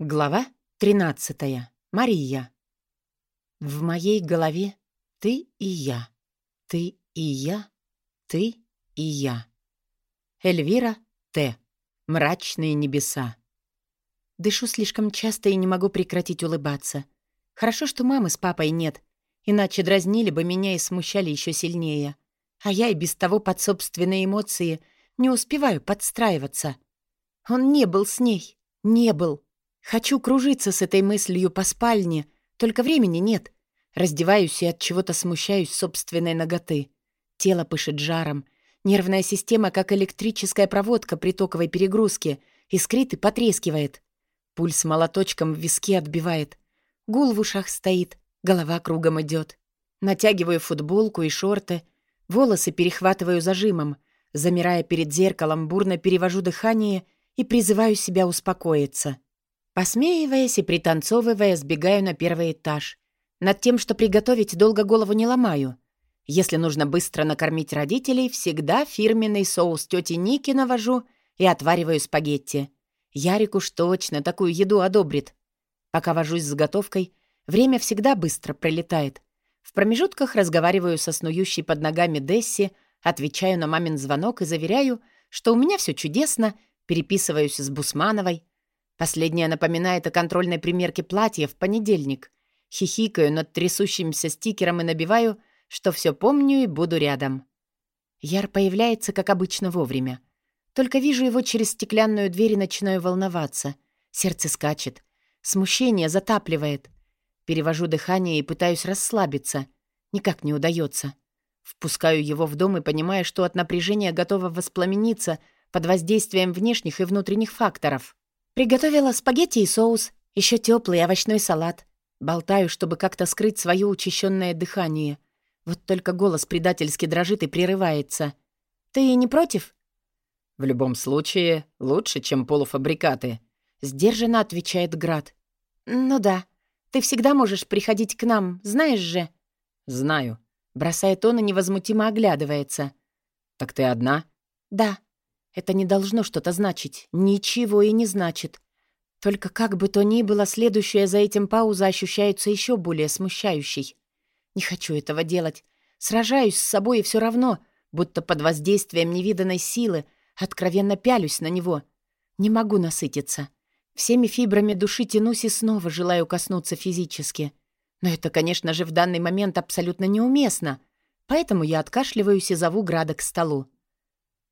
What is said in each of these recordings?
Глава 13. Мария. В моей голове ты и я. Ты и я. Ты и я. Эльвира Т. Мрачные небеса. Дышу слишком часто и не могу прекратить улыбаться. Хорошо, что мамы с папой нет, иначе дразнили бы меня и смущали еще сильнее. А я и без того под собственные эмоции не успеваю подстраиваться. Он не был с ней. Не был. Хочу кружиться с этой мыслью по спальне, только времени нет. Раздеваюсь и от чего-то смущаюсь собственной ноготы. Тело пышет жаром. Нервная система, как электрическая проводка при токовой перегрузке, искрит и потрескивает. Пульс молоточком в виске отбивает. Гул в ушах стоит, голова кругом идет. Натягиваю футболку и шорты, волосы перехватываю зажимом, замирая перед зеркалом, бурно перевожу дыхание и призываю себя успокоиться. Посмеиваясь и пританцовывая, сбегаю на первый этаж. Над тем, что приготовить, долго голову не ломаю. Если нужно быстро накормить родителей, всегда фирменный соус тети Ники навожу и отвариваю спагетти. Ярик уж точно такую еду одобрит. Пока вожусь с готовкой, время всегда быстро пролетает. В промежутках разговариваю со снующей под ногами Десси, отвечаю на мамин звонок и заверяю, что у меня все чудесно, переписываюсь с Бусмановой, Последняя напоминает о контрольной примерке платья в понедельник. Хихикаю над трясущимся стикером и набиваю, что все помню и буду рядом. Яр появляется, как обычно, вовремя. Только вижу его через стеклянную дверь и начинаю волноваться. Сердце скачет. Смущение затапливает. Перевожу дыхание и пытаюсь расслабиться. Никак не удается. Впускаю его в дом и понимаю, что от напряжения готова воспламениться под воздействием внешних и внутренних факторов. Приготовила спагетти и соус, еще теплый овощной салат. Болтаю, чтобы как-то скрыть свое учащенное дыхание. Вот только голос предательски дрожит и прерывается. «Ты не против?» «В любом случае, лучше, чем полуфабрикаты», — сдержанно отвечает Град. «Ну да. Ты всегда можешь приходить к нам, знаешь же?» «Знаю», — бросает он и невозмутимо оглядывается. «Так ты одна?» «Да». Это не должно что-то значить. Ничего и не значит. Только как бы то ни было, следующая за этим пауза ощущается еще более смущающей. Не хочу этого делать. Сражаюсь с собой и все равно, будто под воздействием невиданной силы, откровенно пялюсь на него. Не могу насытиться. Всеми фибрами души тянусь и снова желаю коснуться физически. Но это, конечно же, в данный момент абсолютно неуместно. Поэтому я откашливаюсь и зову Града к столу.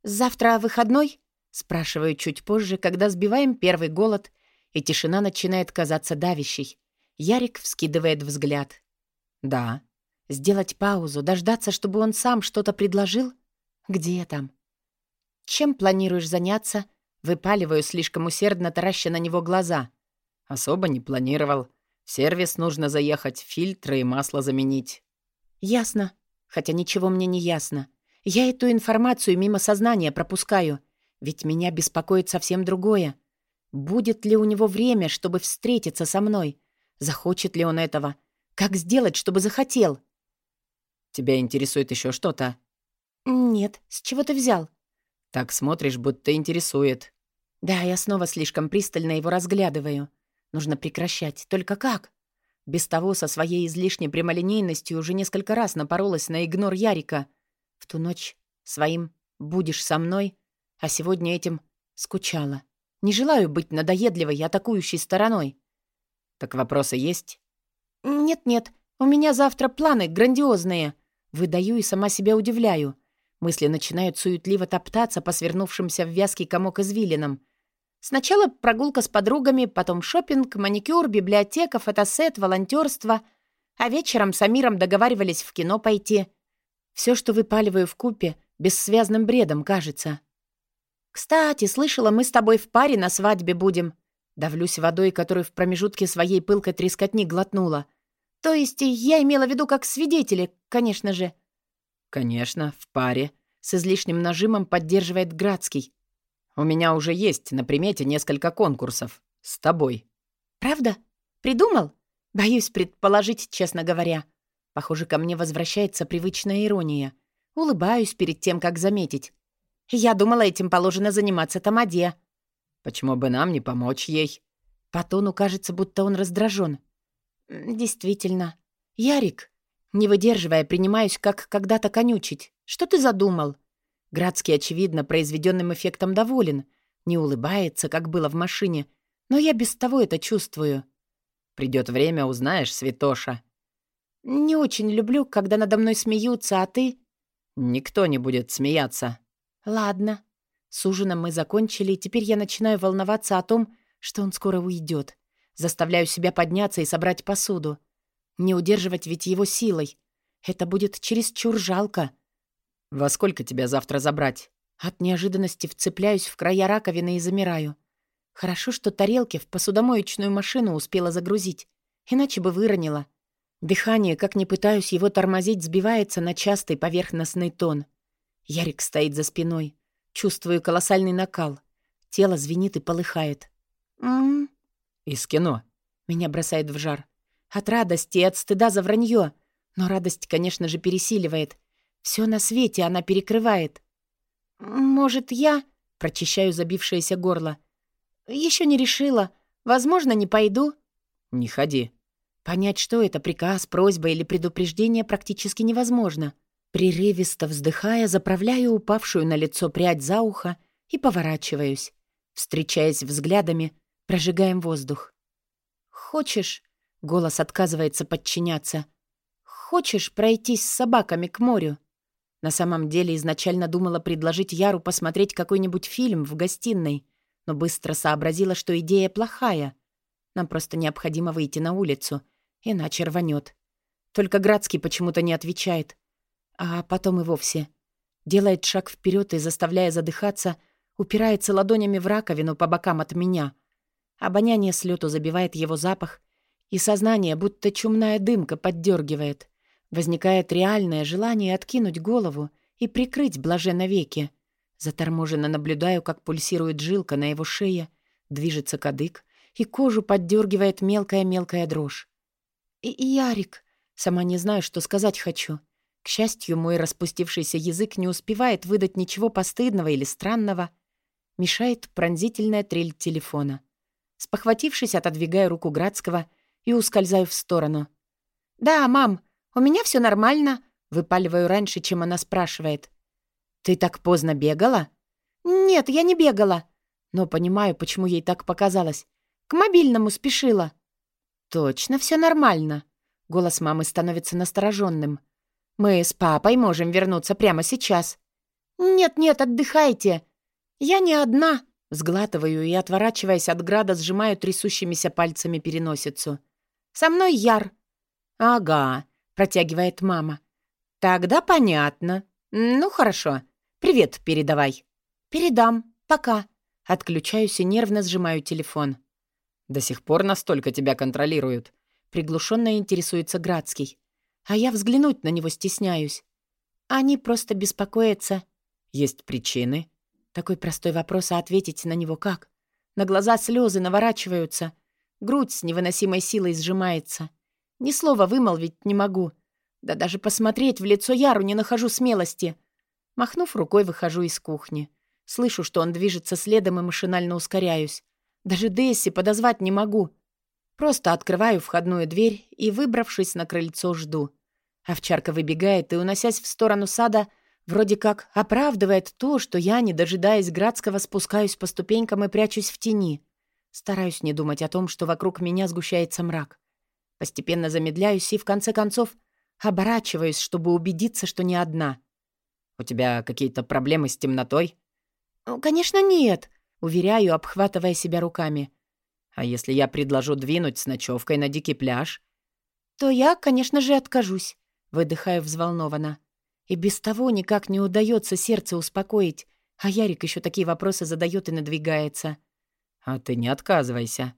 «Завтра выходной?» — спрашиваю чуть позже, когда сбиваем первый голод, и тишина начинает казаться давящей. Ярик вскидывает взгляд. «Да». Сделать паузу, дождаться, чтобы он сам что-то предложил? Где там? Чем планируешь заняться? Выпаливаю слишком усердно, тараща на него глаза. Особо не планировал. В сервис нужно заехать, фильтры и масло заменить. Ясно. Хотя ничего мне не ясно. Я эту информацию мимо сознания пропускаю, ведь меня беспокоит совсем другое. Будет ли у него время, чтобы встретиться со мной? Захочет ли он этого? Как сделать, чтобы захотел? Тебя интересует еще что-то? Нет, с чего ты взял? Так смотришь, будто интересует. Да, я снова слишком пристально его разглядываю. Нужно прекращать. Только как? Без того со своей излишней прямолинейностью уже несколько раз напоролась на игнор Ярика. В ту ночь своим «будешь со мной», а сегодня этим скучала. Не желаю быть надоедливой и атакующей стороной. Так вопросы есть? Нет-нет, у меня завтра планы грандиозные. Выдаю и сама себя удивляю. Мысли начинают суетливо топтаться по свернувшимся в вязкий комок извилинам. Сначала прогулка с подругами, потом шопинг, маникюр, библиотека, фотосет, волонтерство. А вечером с Амиром договаривались в кино пойти. Все, что выпаливаю в купе, бессвязным бредом кажется. «Кстати, слышала, мы с тобой в паре на свадьбе будем». Давлюсь водой, которую в промежутке своей пылкой трескотни глотнула. «То есть я имела в виду как свидетели, конечно же». «Конечно, в паре», — с излишним нажимом поддерживает Градский. «У меня уже есть на примете несколько конкурсов. С тобой». «Правда? Придумал? Боюсь предположить, честно говоря». Похоже, ко мне возвращается привычная ирония. Улыбаюсь перед тем, как заметить. Я думала, этим положено заниматься Тамаде. Почему бы нам не помочь ей? По тону кажется, будто он раздражен. «Действительно. Ярик». Не выдерживая, принимаюсь, как когда-то конючить. «Что ты задумал?» Градский, очевидно, произведенным эффектом доволен. Не улыбается, как было в машине. Но я без того это чувствую. Придет время, узнаешь, святоша. Не очень люблю, когда надо мной смеются, а ты... Никто не будет смеяться. Ладно. С ужином мы закончили, и теперь я начинаю волноваться о том, что он скоро уйдет. Заставляю себя подняться и собрать посуду. Не удерживать ведь его силой. Это будет чересчур жалко. «Во сколько тебя завтра забрать?» От неожиданности вцепляюсь в края раковины и замираю. Хорошо, что тарелки в посудомоечную машину успела загрузить, иначе бы выронила. Дыхание, как ни пытаюсь его тормозить, сбивается на частый поверхностный тон. Ярик стоит за спиной. Чувствую колоссальный накал. Тело звенит и полыхает. «М-м-м». «Из кино». Меня бросает в жар. От радости и от стыда за вранье. Но радость, конечно же, пересиливает. Все на свете она перекрывает. «Может, я...» — прочищаю забившееся горло. Еще не решила. Возможно, не пойду». «Не ходи». Понять, что это, приказ, просьба или предупреждение, практически невозможно. Прерывисто вздыхая, заправляю упавшую на лицо прядь за ухо и поворачиваюсь. Встречаясь взглядами, прожигаем воздух. «Хочешь...» — голос отказывается подчиняться. «Хочешь пройтись с собаками к морю?» На самом деле изначально думала предложить Яру посмотреть какой-нибудь фильм в гостиной — но быстро сообразила, что идея плохая. Нам просто необходимо выйти на улицу, иначе рванет. Только Градский почему-то не отвечает. А потом и вовсе. Делает шаг вперед и, заставляя задыхаться, упирается ладонями в раковину по бокам от меня. Обоняние с забивает его запах, и сознание, будто чумная дымка, поддергивает. Возникает реальное желание откинуть голову и прикрыть блаженно веки. Заторможенно наблюдаю, как пульсирует жилка на его шее, движется кадык, и кожу поддергивает мелкая-мелкая дрожь. И, Ярик, сама не знаю, что сказать хочу. К счастью, мой распустившийся язык не успевает выдать ничего постыдного или странного. Мешает пронзительная трель телефона. Спохватившись, отодвигаю руку Градского и ускользаю в сторону. «Да, мам, у меня все нормально», — выпаливаю раньше, чем она спрашивает. «Ты так поздно бегала?» «Нет, я не бегала». Но понимаю, почему ей так показалось. К мобильному спешила. «Точно все нормально». Голос мамы становится настороженным. «Мы с папой можем вернуться прямо сейчас». «Нет-нет, отдыхайте. Я не одна». Сглатываю и, отворачиваясь от града, сжимаю трясущимися пальцами переносицу. «Со мной Яр». «Ага», — протягивает мама. «Тогда понятно. Ну, хорошо. «Привет передавай». «Передам. Пока». Отключаюсь и нервно сжимаю телефон. «До сих пор настолько тебя контролируют?» Приглушенно интересуется Градский. А я взглянуть на него стесняюсь. Они просто беспокоятся. Есть причины? Такой простой вопрос, а ответить на него как? На глаза слезы наворачиваются. Грудь с невыносимой силой сжимается. Ни слова вымолвить не могу. Да даже посмотреть в лицо Яру не нахожу смелости. Махнув рукой, выхожу из кухни. Слышу, что он движется следом и машинально ускоряюсь. Даже Десси подозвать не могу. Просто открываю входную дверь и, выбравшись на крыльцо, жду. Овчарка выбегает и, уносясь в сторону сада, вроде как оправдывает то, что я, не дожидаясь Градского, спускаюсь по ступенькам и прячусь в тени. Стараюсь не думать о том, что вокруг меня сгущается мрак. Постепенно замедляюсь и, в конце концов, оборачиваюсь, чтобы убедиться, что не одна — «У тебя какие-то проблемы с темнотой?» «Конечно, нет», — уверяю, обхватывая себя руками. «А если я предложу двинуть с ночевкой на дикий пляж?» «То я, конечно же, откажусь», — выдыхаю взволнованно. И без того никак не удается сердце успокоить, а Ярик еще такие вопросы задает и надвигается. «А ты не отказывайся».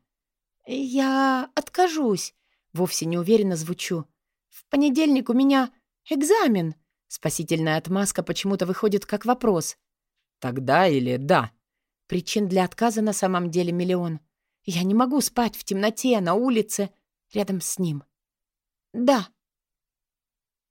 «Я откажусь», — вовсе не уверенно звучу. «В понедельник у меня экзамен», Спасительная отмазка почему-то выходит как вопрос. «Тогда или да?» Причин для отказа на самом деле миллион. Я не могу спать в темноте, на улице, рядом с ним. «Да»,